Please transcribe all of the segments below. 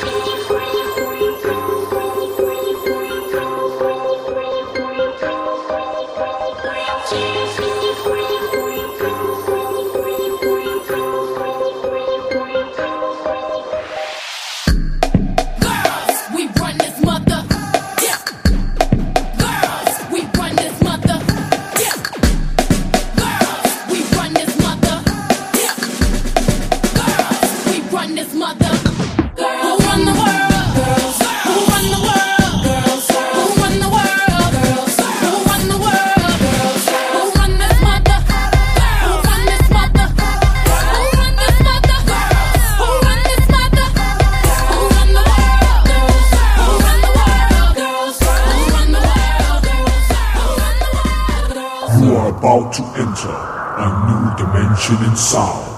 slow. About to enter a new dimension in sound.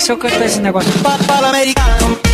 se eu canto esse negócio. Papa l'americano